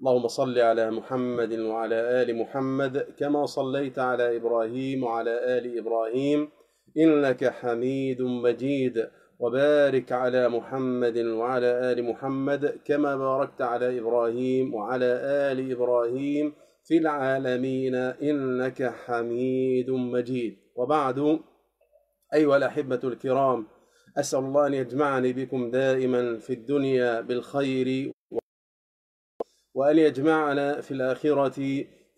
اللهم صل على محمد وعلى آل محمد كما صليت على إبراهيم وعلى آل إبراهيم إنك حميد مجيد. وبارك على محمد وعلى آل محمد كما باركت على إبراهيم وعلى آل إبراهيم في العالمين إنك حميد مجيد. وبعد أيها الأحبة الكرام أسأل الله أن يجمعني بكم دائما في الدنيا بالخير وأن يجمعنا في الآخرة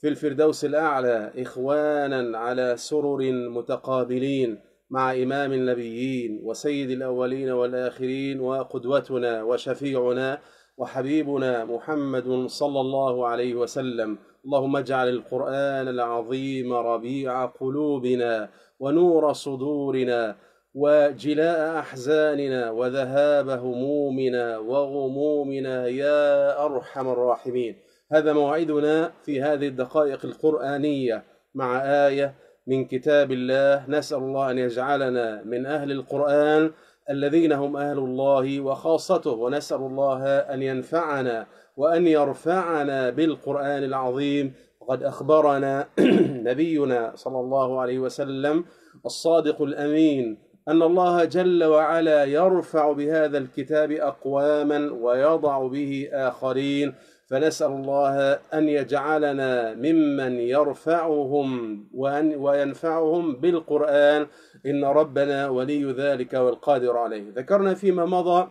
في الفردوس الأعلى إخوانا على سرر متقابلين مع إمام النبيين وسيد الأولين والآخرين وقدوتنا وشفيعنا وحبيبنا محمد صلى الله عليه وسلم. اللهم اجعل القرآن العظيم ربيع قلوبنا ونور صدورنا وجلاء أحزاننا وذهاب همومنا وغمومنا يا أرحم الراحمين. هذا موعدنا في هذه الدقائق القرآنية مع آية من كتاب الله. نسأل الله أن يجعلنا من أهل القرآن الذين هم أهل الله وخاصته ونسأل الله أن ينفعنا وأن يرفعنا بالقرآن العظيم. وقد أخبرنا نبينا صلى الله عليه وسلم الصادق الأمين أن الله جل وعلا يرفع بهذا الكتاب أقواما ويضع به آخرين. فنسأل الله أن يجعلنا ممن يرفعهم وأن وينفعهم بالقرآن. إن ربنا ولي ذلك والقادر عليه. ذكرنا فيما مضى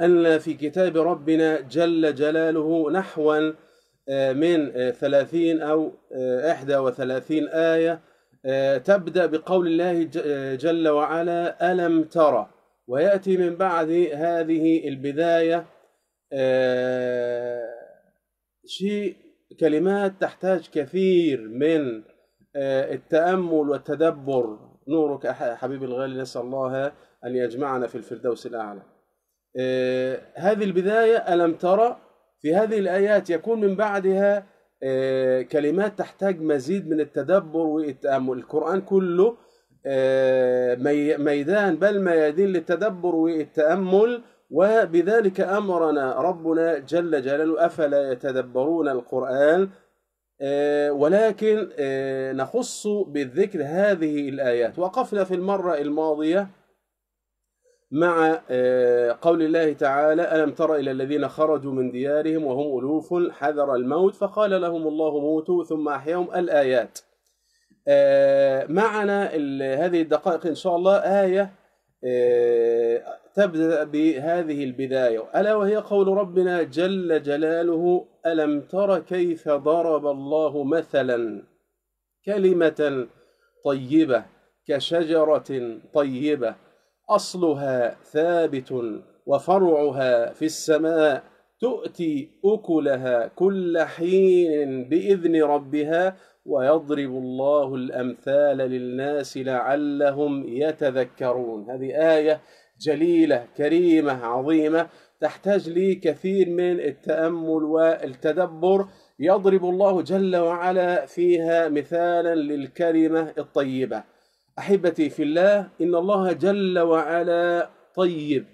أن في كتاب ربنا جل جلاله نحوا من ثلاثين أو إحدى وثلاثين آية تبدأ بقول الله جل وعلا ألم ترى ويأتي من بعد هذه البداية شيء كلمات تحتاج كثير من التأمل والتدبر. نورك حبيبي الغالي نسأل الله أن يجمعنا في الفردوس الأعلى. هذه البداية ألم ترى في هذه الآيات يكون من بعدها كلمات تحتاج مزيد من التدبر والتأمل القرآن كله ميدان بل ميادين للتدبر والتأمل وبذلك أمرنا ربنا جل جلاله أفلا يتدبرون القرآن؟ ولكن نخص بالذكر هذه الآيات. وقفنا في المرة الماضية مع قول الله تعالى ألم تر إلى الذين خرجوا من ديارهم وهم ألوف حذر الموت فقال لهم الله موتوا ثم أحياهم الآيات. معنا هذه الدقائق إن شاء الله آية تبدأ بهذه البداية. ألا وهي قول ربنا جل جلاله ألم تر كيف ضرب الله مثلا كلمة طيبة كشجرة طيبة. أصلها ثابت وفرعها في السماء تؤتي أكلها كل حين بإذن ربها ويضرب الله الأمثال للناس لعلهم يتذكرون. هذه آية جليلة كريمة عظيمة تحتاج لي كثير من التأمل والتدبر. يضرب الله جل وعلا فيها مثالا للكلمة الطيبة. أحبتي في الله إن الله جل وعلا طيب.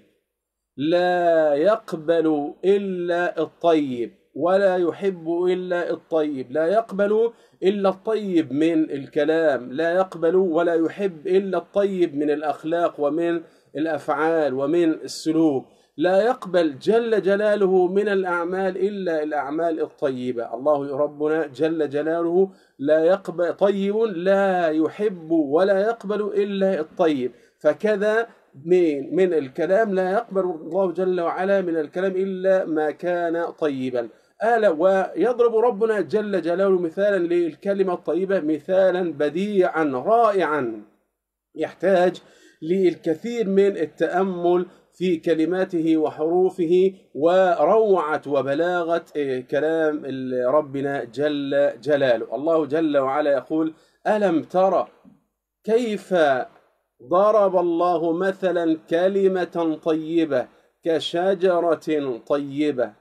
لا يقبل إلا الطيب ولا يحب إلا الطيب. لا يقبل إلا الطيب من الكلام لا يقبل ولا يحب إلا الطيب من الأخلاق ومن الأفعال ومن السلوك. لا يقبل جل جلاله من الأعمال إلا الأعمال الطيبة. الله ربنا جل جلاله لا يقبل طيب لا يحب ولا يقبل إلا الطيب. فكذا من من الكلام لا يقبل الله جل وعلا من الكلام إلا ما كان طيبا. آلا ويضرب ربنا جل جلاله مثالا للكلمة الطيبة مثالا بديعا رائعا. يحتاج للكثير من التأمل في كلماته وحروفه وروعة وبلاغة كلام ربنا جل جلاله. الله جل وعلا يقول ألم ترى كيف ضرب الله مثلا كلمة طيبة كشجرة طيبة؟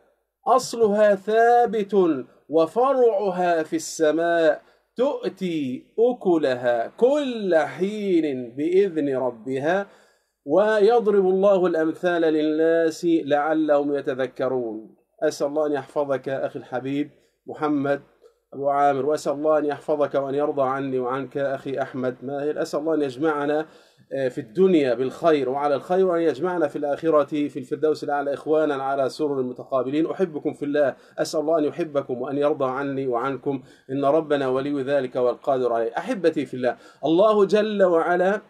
أصلها ثابت وفرعها في السماء تؤتي أكلها كل حين بإذن ربها. ويضرب الله الأمثال للناس لعلهم يتذكرون. أسأل الله أن يحفظك أخي الحبيب محمد أبو عامر وأسأل الله أن يحفظك وأن يرضى عني وعنك أخي أحمد ماهر. أسأل الله أن يجمعنا آه، في الدنيا بالخير وعلى الخير وأن يجمعنا في الآخرة في الفردوس الأعلى إخوانا على سرر المتقابلين. أحبكم في الله. أسأل الله أن يحبكم وأن يرضى عني وعنكم. إن ربنا ولي ذلك والقادر عليه. أحبتي في الله. الله جل وعلا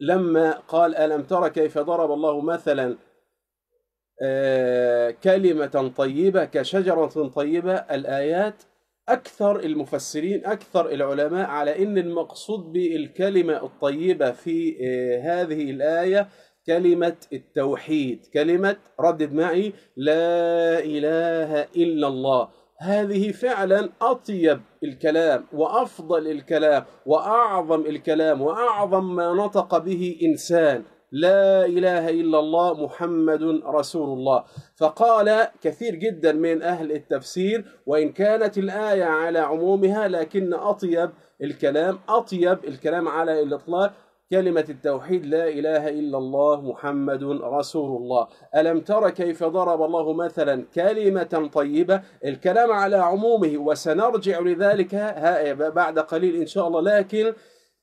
لما قال ألم تر كيف ضرب الله مثلا آه، كلمة طيبة كشجرة طيبة الآيات أكثر المفسرين أكثر العلماء على أن المقصود بالكلمة الطيبة في آه، هذه الآية كلمة التوحيد كلمة ردد معي لا إله إلا الله. هذه فعلا أطيب الكلام وأفضل الكلام وأعظم الكلام وأعظم ما نطق به إنسان. لا إله إلا الله محمد رسول الله. فقال كثير جدا من أهل التفسير وإن كانت الآية على عمومها لكن أطيب الكلام أطيب الكلام على الإطلاق. كلمة التوحيد لا إله إلا الله محمد رسول الله. ألم تر كيف ضرب الله مثلا كلمة طيبة؟ الكلام على عمومه وسنرجع لذلك بعد قليل إن شاء الله. لكن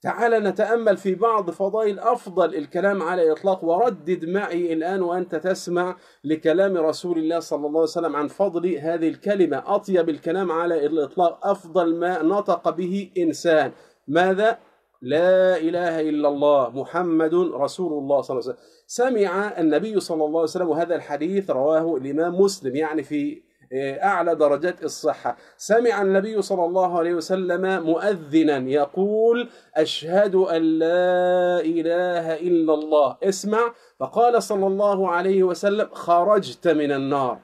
تعال نتأمل في بعض فضائل أفضل الكلام على إطلاق وردد معي الآن وأنت تسمع لكلام رسول الله صلى الله عليه وسلم عن فضل هذه الكلمة. أطيب الكلام على الإطلاق. أفضل ما نطق به إنسان. ماذا؟ لا إله إلا الله محمد رسول الله صلى الله عليه وسلم. سمع النبي صلى الله عليه وسلم وهذا الحديث رواه الإمام مسلم يعني في أعلى درجات الصحة. سمع النبي صلى الله عليه وسلم مؤذنا يقول أشهد أن لا إله إلا الله. اسمع. فقال صلى الله عليه وسلم خرجت من النار.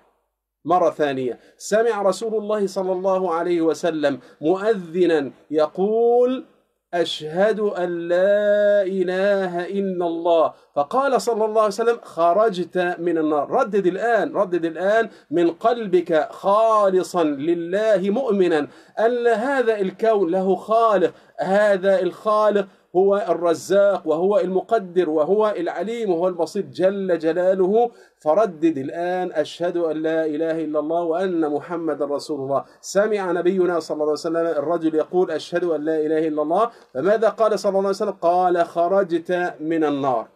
مرة ثانية. سمع رسول الله صلى الله عليه وسلم مؤذنا يقول أشهد أن لا إله إلا الله. فقال صلى الله عليه وسلم خرجت من النار. ردد الآن ردد الآن من قلبك خالصا لله مؤمنا أن هذا الكون له خالق هذا الخالق هو الرزاق وهو المقدر وهو العليم وهو البسيط جل جلاله. فردد الآن أشهد أن لا إله إلا الله وأن محمد رسول الله. سمع نبينا صلى الله عليه وسلم الرجل يقول أشهد أن لا إله إلا الله. فماذا قال صلى الله عليه وسلم؟ قال خرجت من النار.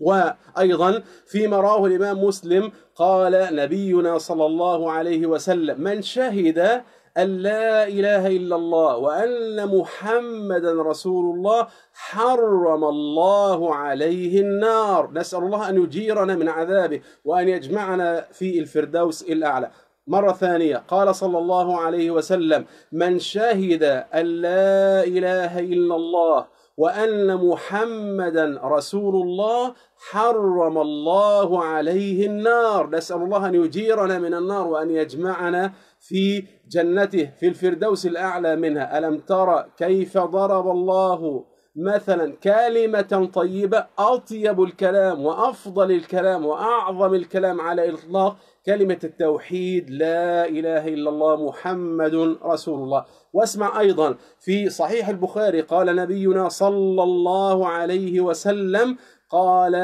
وأيضا فيما رواه الإمام مسلم قال نبينا صلى الله عليه وسلم من شهد أن لا إله إلا الله وأن محمدا رسول الله حرم الله عليه النار. نسأل الله أن يجيرنا من عذابه وأن يجمعنا في الفردوس الأعلى. مرة ثانية قال صلى الله عليه وسلم من شهد أن لا إله إلا الله وأن محمدا رسول الله حرم الله عليه النار. نسأل الله أن يجيرنا من النار وأن يجمعنا في جنته في الفردوس الأعلى منها. ألم ترى كيف ضرب الله مثلا كلمة طيبة؟ أطيب الكلام وأفضل الكلام وأعظم الكلام على الإطلاق كلمة التوحيد. لا إله إلا الله محمد رسول الله. واسمع أيضا في صحيح البخاري قال نبينا صلى الله عليه وسلم قال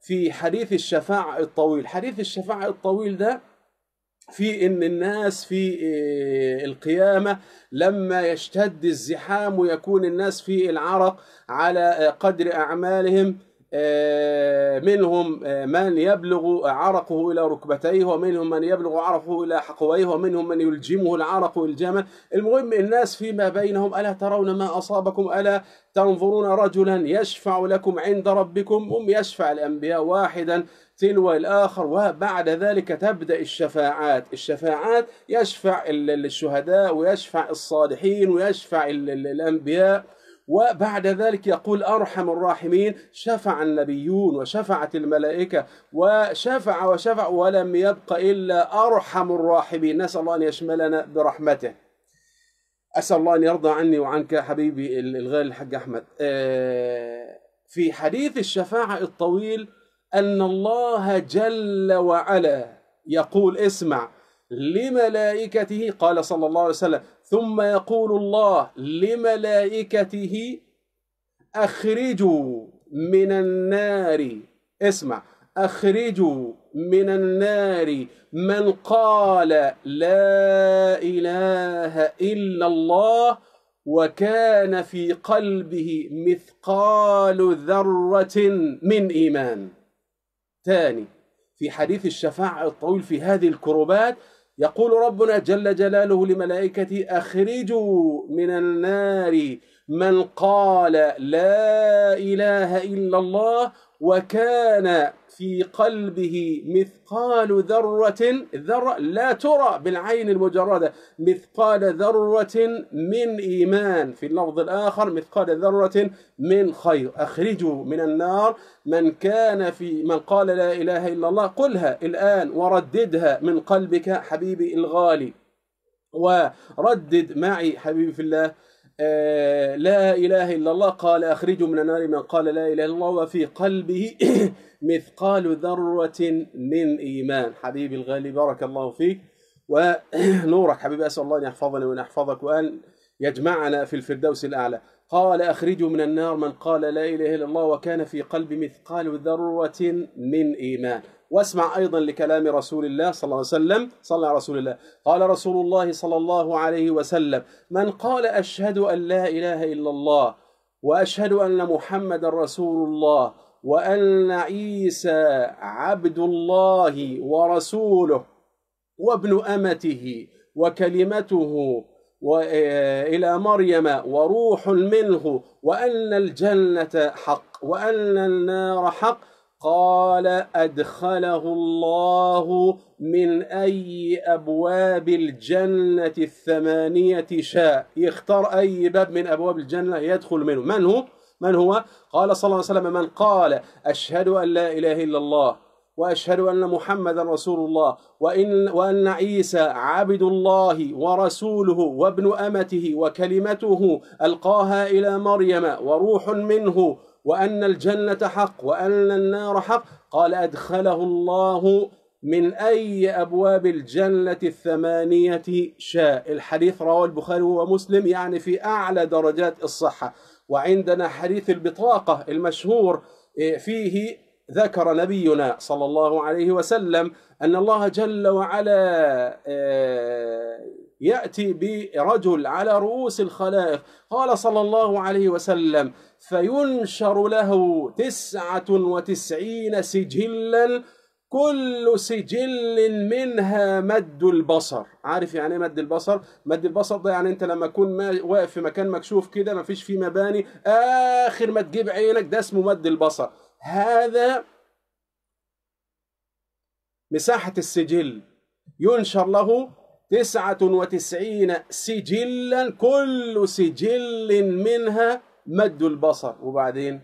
في حديث الشفاعة الطويل. حديث الشفاعة الطويل ده في إن الناس في آه، القيامة لما يشتد الزحام ويكون الناس في العرق على قدر أعمالهم آه، منهم آه، من يبلغ عرقه إلى ركبتيه ومنهم من يبلغ عرقه إلى حقويه ومنهم من يلجمه العرق الجمل المهم الناس فيما بينهم ألا ترون ما أصابكم؟ ألا تنظرون رجلا يشفع لكم عند ربكم؟ هم يشفع الأنبياء واحدا تلو الآخر وبعد ذلك تبدأ الشفاعات. الشفاعات يشفع الشهداء ويشفع الصالحين ويشفع الأنبياء. وبعد ذلك يقول أرحم الراحمين شفع النبيون وشفعت الملائكة وشفع وشفع ولم يبق إلا أرحم الراحمين. نسأل الله أن يشملنا برحمته. أسأل الله أن يرضى عني وعنك حبيبي الغالي الحاج أحمد. آه، في حديث الشفاعة الطويل أن الله جل وعلا يقول اسمع لملائكته قال صلى الله عليه وسلم ثم يقول الله لملائكته أخرجوا من النار. اسمع أخرجوا من النار من قال لا إله إلا الله وكان في قلبه مثقال ذرة من إيمان. ثاني في حديث الشفاعة الطويل في هذه الكربات يقول ربنا جل جلاله لملائكته أخرجوا من النار من قال لا إله إلا الله وكان في قلبه مثقال ذرة ذرة لا ترى بالعين المجردة مثقال ذرة من إيمان. في اللفظ الآخر مثقال ذرة من خير. أخرجوا من النار. من كان في من قال لا إله إلا الله قلها الآن ورددها من قلبك حبيبي الغالي. وردد معي حبيبي في الله لا إله إلا الله. قال أخرجوا من النار من قال لا إله إلا الله. وفي قلبه مثقال ذرة من إيمان. حبيبي الغالي بارك الله فيك. ونورك حبيبي أسأل الله أن يحفظني وأن يحفظك وأن يجمعنا في الفردوس الأعلى. قال أخرجوا من النار من قال لا إله إلا الله. وكان في قلب مثقال ذرة من إيمان. واسمع أيضا لكلام رسول الله صلى الله عليه وسلم. صلى رسول الله. قال رسول الله صلى الله عليه وسلم من قال أشهد أن لا إله إلا الله وأشهد أن محمد رسول الله وأن عيسى عبد الله ورسوله وابن أمته وكلمته إلى مريم وروح منه وأن الجنة حق وأن النار حق قال أدخله الله من أي أبواب الجنة الثمانية شاء يختار أي باب من أبواب الجنة يدخل منه من هو؟ من هو؟ قال صلى الله عليه وسلم من قال أشهد أن لا إله إلا الله وأشهد أن محمدا رسول الله وإن وأن عيسى عبد الله ورسوله وابن أمته وكلمته ألقاها إلى مريم وروح منه وأن الجنة حق وأن النار حق. قال أدخله الله من أي أبواب الجنة الثمانية شاء. الحديث رواه البخاري ومسلم يعني في أعلى درجات الصحة. وعندنا حديث البطاقة المشهور إيه، فيه ذكر نبينا صلى الله عليه وسلم أن الله جل وعلا إيه، يأتي برجل على رؤوس الخلائق. قال صلى الله عليه وسلم فينشر له تسعة وتسعين سجلا كل سجل منها مد البصر. عارف يعني إيه مد البصر؟ مد البصر ده يعني أنت لما تكون واقف في مكان مكشوف كده ما فيش فيه مباني آخر ما تجيب عينك ده اسمه مد البصر. هذا مساحة السجل. ينشر له تسعة وتسعين سجلا كل سجل منها مد البصر. وبعدين؟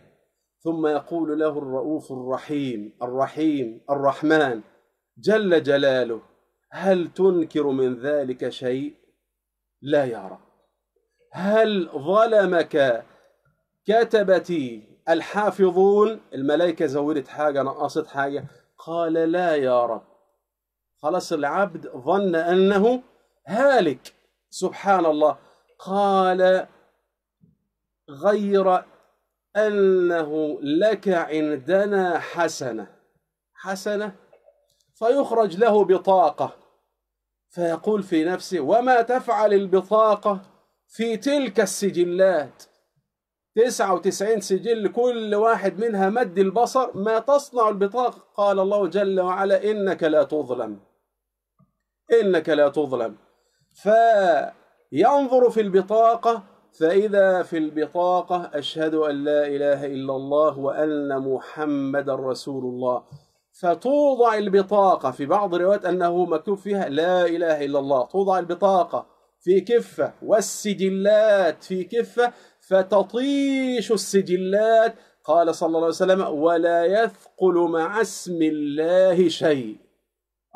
ثم يقول له الرؤوف الرحيم الرحيم الرحمن جل جلاله هل تنكر من ذلك شيء؟ لا يرى هل ظلمك؟ كتبتي الحافظون الملائكة زودت حاجة نقصت حاجة. قال لا يا رب. خلاص العبد ظن أنه هالك. سبحان الله قال غير أنه لك عندنا حسنة. حسنة؟ فيخرج له بطاقة. فيقول في نفسه وما تفعل البطاقة في تلك السجلات؟ تسعة وتسعين سجل كل واحد منها مد البصر ما تصنع البطاقة؟ قال الله جل وعلا إنك لا تظلم. إنك لا تظلم. فينظر في البطاقة فإذا في البطاقة أشهد أن لا إله إلا الله وأن محمد رسول الله. فتوضع البطاقة في بعض الروايات أنه مكتوب فيها لا إله إلا الله. توضع البطاقة في كفة والسجلات في كفة فتطيش السجلات. قال صلى الله عليه وسلم ولا يثقل مع اسم الله شيء.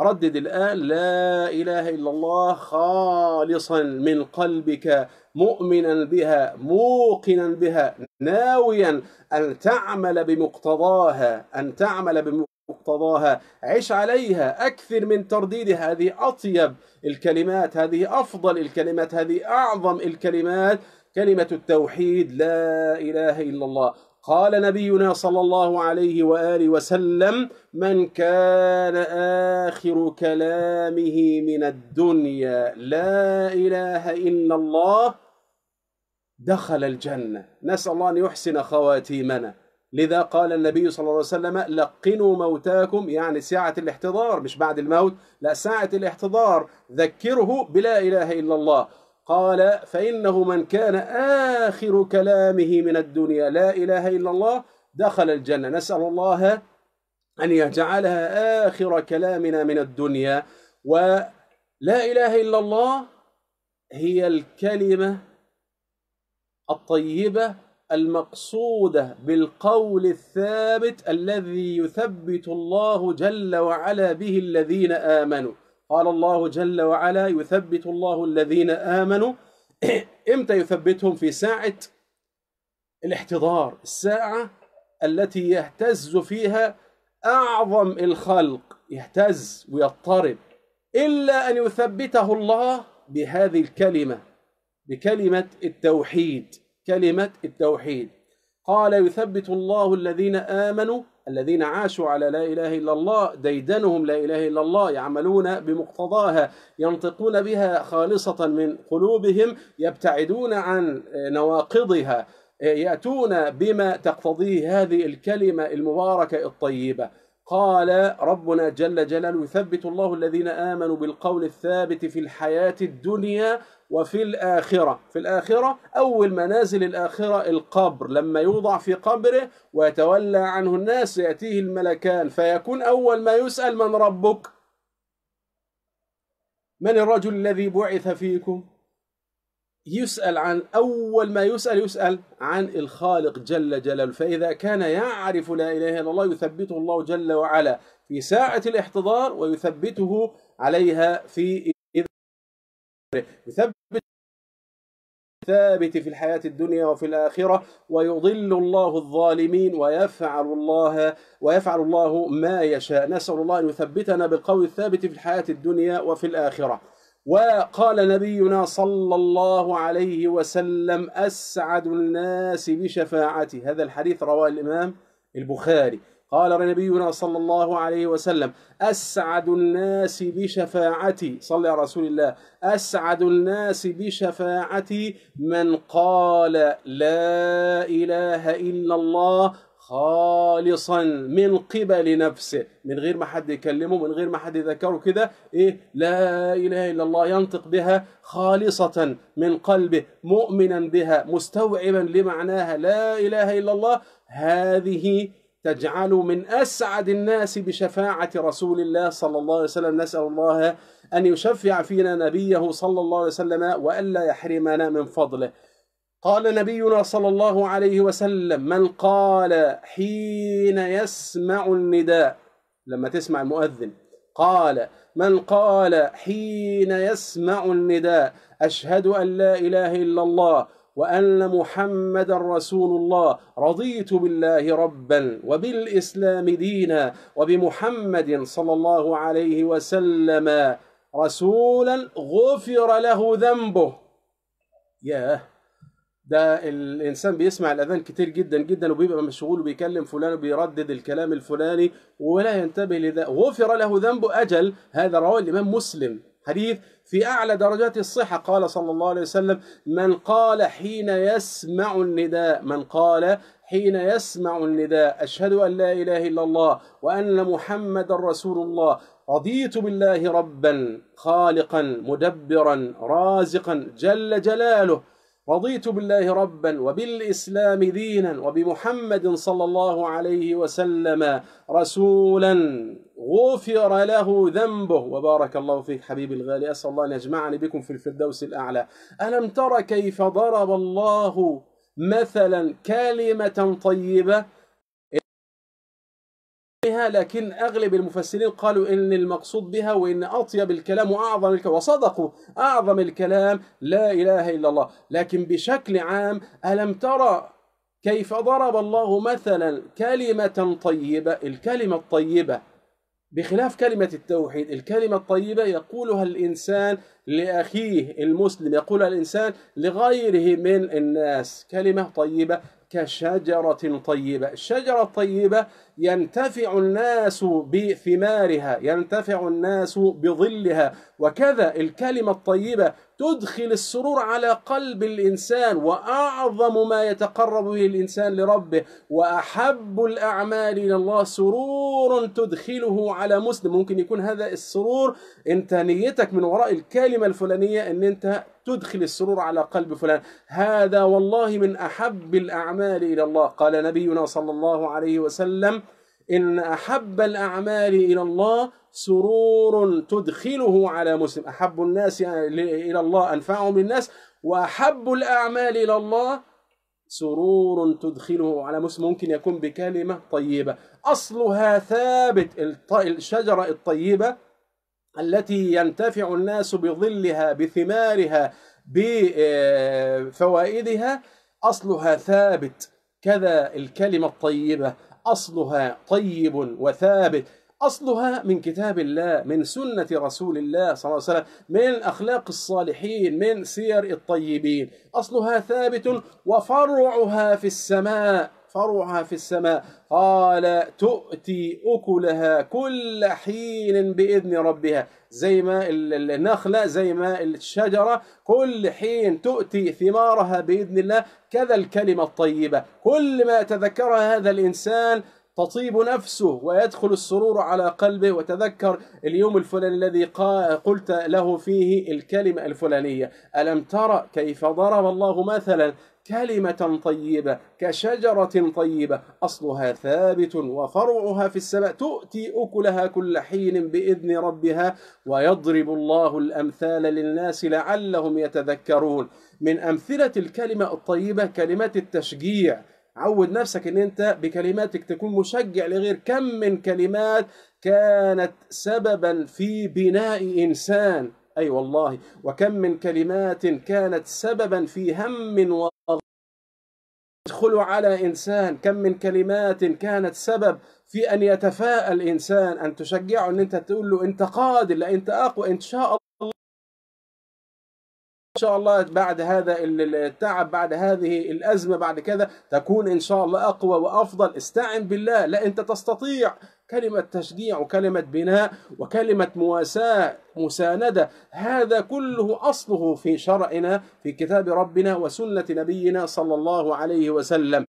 ردد الآن لا إله إلا الله خالصا من قلبك مؤمنا بها موقنا بها ناويا أن تعمل بمقتضاها أن تعمل بمقتضاها. عش عليها أكثر من ترديد هذه أطيب الكلمات هذه أفضل الكلمات هذه أعظم الكلمات. كلمة التوحيد لا إله إلا الله. قال نبينا صلى الله عليه وآله وسلم من كان آخر كلامه من الدنيا لا إله إلا الله دخل الجنة. نسأل الله أن يحسن خواتيمنا. لذا قال النبي صلى الله عليه وسلم لقنوا موتاكم. يعني ساعة الاحتضار مش بعد الموت لا ساعة الاحتضار. ذكره بلا إله إلا الله. قال فإنه من كان آخر كلامه من الدنيا لا إله إلا الله دخل الجنة. نسأل الله أن يجعلها آخر كلامنا من الدنيا. ولا إله إلا الله هي الكلمة الطيبة المقصودة بالقول الثابت الذي يثبت الله جل وعلا به الذين آمنوا. قال الله جل وعلا يثبت الله الذين آمنوا. إمتى يثبتهم؟ في ساعة الاحتضار الساعة التي يهتز فيها أعظم الخلق يهتز ويضطرب. إلا أن يثبته الله بهذه الكلمة بكلمة التوحيد كلمة التوحيد. قال يثبت الله الذين آمنوا الذين عاشوا على لا إله إلا الله ديدنهم لا إله إلا الله يعملون بمقتضاها ينطقون بها خالصة من قلوبهم يبتعدون عن نواقضها يأتون بما تقتضيه هذه الكلمة المباركة الطيبة. قال ربنا جل جلاله يثبت الله الذين آمنوا بالقول الثابت في الحياة الدنيا وفي الآخرة. في الآخرة أول منازل الآخرة القبر. لما يوضع في قبره ويتولى عنه الناس يأتيه الملكان فيكون أول ما يسأل من ربك؟ من الرجل الذي بعث فيكم؟ يسأل عن أول ما يسأل يسأل عن الخالق جل جلاله. فإذا كان يعرف لا إله إلا الله يثبته الله جل وعلا في ساعة الاحتضار ويثبته عليها في يثبت ثابت في الحياة الدنيا وفي الآخرة ويضل الله الظالمين ويفعل الله ويفعل الله ما يشاء. نسأل الله أن يثبتنا بالقول الثابت في الحياة الدنيا وفي الآخرة. وقال نبينا صلى الله عليه وسلم أسعد الناس بشفاعتي. هذا الحديث رواه الإمام البخاري. قال نبينا صلى الله عليه وسلم أسعد الناس بشفاعتي. صلى رسول الله. أسعد الناس بشفاعتي من قال لا إله إلا الله خالصا من قبل نفسه من غير ما حد يكلمه من غير ما حد يذكره كده إيه؟ لا إله إلا الله ينطق بها خالصة من قلبه مؤمنا بها مستوعبا لمعناها لا إله إلا الله. هذه تجعل من أسعد الناس بشفاعة رسول الله صلى الله عليه وسلم. نسأل الله أن يشفع فينا نبيه صلى الله عليه وسلم وألا يحرمنا من فضله. قال نبينا صلى الله عليه وسلم من قال حين يسمع النداء لما تسمع المؤذن قال من قال حين يسمع النداء أشهد أن لا إله إلا الله وأن محمد رسول الله رضيت بالله ربا وبالإسلام دينا وبمحمد صلى الله عليه وسلم رسولا غفر له ذنبه. ياه! ده الإنسان بيسمع الأذان كتير جدا جدا وبيبقى مشغول وبيكلم فلان وبيردد الكلام الفلاني ولا ينتبه لذا. غفر له ذنبه أجل. هذا رواه الإمام مسلم. حديث في أعلى درجات الصحة. قال صلى الله عليه وسلم من قال حين يسمع النداء من قال حين يسمع النداء أشهد أن لا إله إلا الله وأن محمد رسول الله. رضيت بالله ربا خالقا مدبرا رازقا جل جلاله. رضيت بالله ربا وبالإسلام دينا وبمحمد صلى الله عليه وسلم رسولا غفر له ذنبه. وبارك الله فيك حبيبي الغالي. أسأل الله أن يجمعني بكم في الفردوس الأعلى. ألم تر كيف ضرب الله مثلا كلمة طيبة لكن أغلب المفسرين قالوا إن المقصود بها وإن أطيب الكلام وأعظم الكلام وصدقوا أعظم الكلام لا إله إلا الله. لكن بشكل عام ألم ترى كيف ضرب الله مثلا كلمة طيبة؟ الكلمة الطيبة بخلاف كلمة التوحيد الكلمة الطيبة يقولها الإنسان لأخيه المسلم يقولها الإنسان لغيره من الناس كلمة طيبة كشجرة طيبة. الشجرة الطيبة ينتفع الناس بثمارها ينتفع الناس بظلها. وكذا الكلمة الطيبة تدخل السرور على قلب الإنسان وأعظم ما يتقرب به الإنسان لربه. وأحب الأعمال إلى الله سرور تدخله على مسلم. ممكن يكون هذا السرور أنت نيتك من وراء الكلمة الفلانية أن أنت تدخل السرور على قلب فلان. هذا والله من أحب الأعمال إلى الله. قال نبينا صلى الله عليه وسلم إن أحب الأعمال إلى الله سرور تدخله على مسلم. أحب الناس إلى الله أنفعهم للناس وأحب الأعمال إلى الله سرور تدخله على مسلم. ممكن يكون بكلمة طيبة. أصلها ثابت الشجرة الطيبة التي ينتفع الناس بظلها بثمارها بفوائدها أصلها ثابت. كذا الكلمة الطيبة أصلها طيب وثابت. أصلها من كتاب الله من سنة رسول الله صلى الله عليه وسلم من أخلاق الصالحين من سير الطيبين. أصلها ثابت وفرعها في السماء. فرعها في السماء. قال تؤتي أكلها كل حين بإذن ربها. زي ما النخلة زي ما الشجرة كل حين تؤتي ثمارها بإذن الله. كذا الكلمة الطيبة. كل ما تذكرها هذا الإنسان تطيب نفسه ويدخل السرور على قلبه. وتذكر اليوم الفلاني الذي قلت له فيه الكلمة الفلانية. ألم ترى كيف ضرب الله مثلا كلمة طيبة كشجرة طيبة؟ أصلها ثابت وفرعها في السماء. تؤتي أكلها كل حين بإذن ربها. ويضرب الله الأمثال للناس لعلهم يتذكرون. من أمثلة الكلمة الطيبة كلمات التشجيع. عود نفسك إن أنت بكلماتك تكون مشجع لغير كم من كلمات كانت سببا في بناء إنسان. أي أيوة والله وكم من كلمات كانت سببا في هم و يدخل على إنسان. كم من كلمات كانت سبب في أن يتفاءل الإنسان أن تشجعه أن أنت تقول له أنت قادر لأ أنت أقوى إن شاء الله شاء الله بعد هذا التعب بعد هذه الأزمة بعد كذا تكون إن شاء الله أقوى وأفضل. استعن بالله لا أنت تستطيع. كلمة تشجيع وكلمة بناء وكلمة مواساة مساندة هذا كله أصله في شرعنا في كتاب ربنا وسنة نبينا صلى الله عليه وسلم.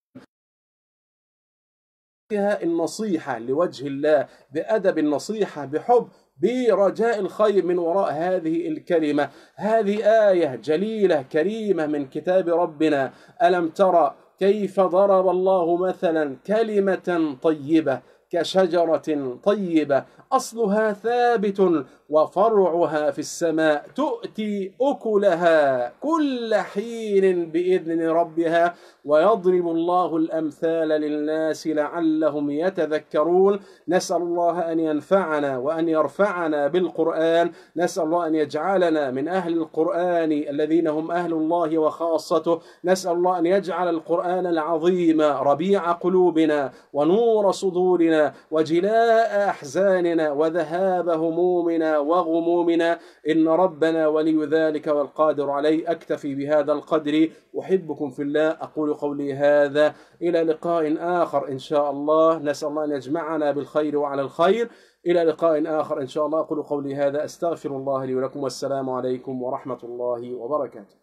النصيحة لوجه الله بأدب النصيحة بحب برجاء الخير من وراء هذه الكلمة. هذه آية جليلة كريمة من كتاب ربنا. ألم ترى كيف ضرب الله مثلا كلمة طيبة كشجرة طيبة؟ أصلها ثابت وفرعها في السماء. تؤتي أكلها كل حين بإذن ربها ويضرب الله الأمثال للناس لعلهم يتذكرون. نسأل الله أن ينفعنا وأن يرفعنا بالقرآن. نسأل الله أن يجعلنا من أهل القرآن الذين هم أهل الله وخاصته. نسأل الله أن يجعل القرآن العظيم ربيع قلوبنا ونور صدورنا وجلاء أحزاننا وذهاب همومنا وغمومنا إن ربنا ولي ذلك والقادر عليه أكتفي بهذا القدر. أحبكم في الله. أقول قولي هذا. إلى لقاء آخر إن شاء الله. نسأل الله أن يجمعنا بالخير وعلى الخير. إلى لقاء آخر إن شاء الله. أقول قولي هذا. أستغفر الله لي ولكم. والسلام عليكم ورحمة الله وبركاته.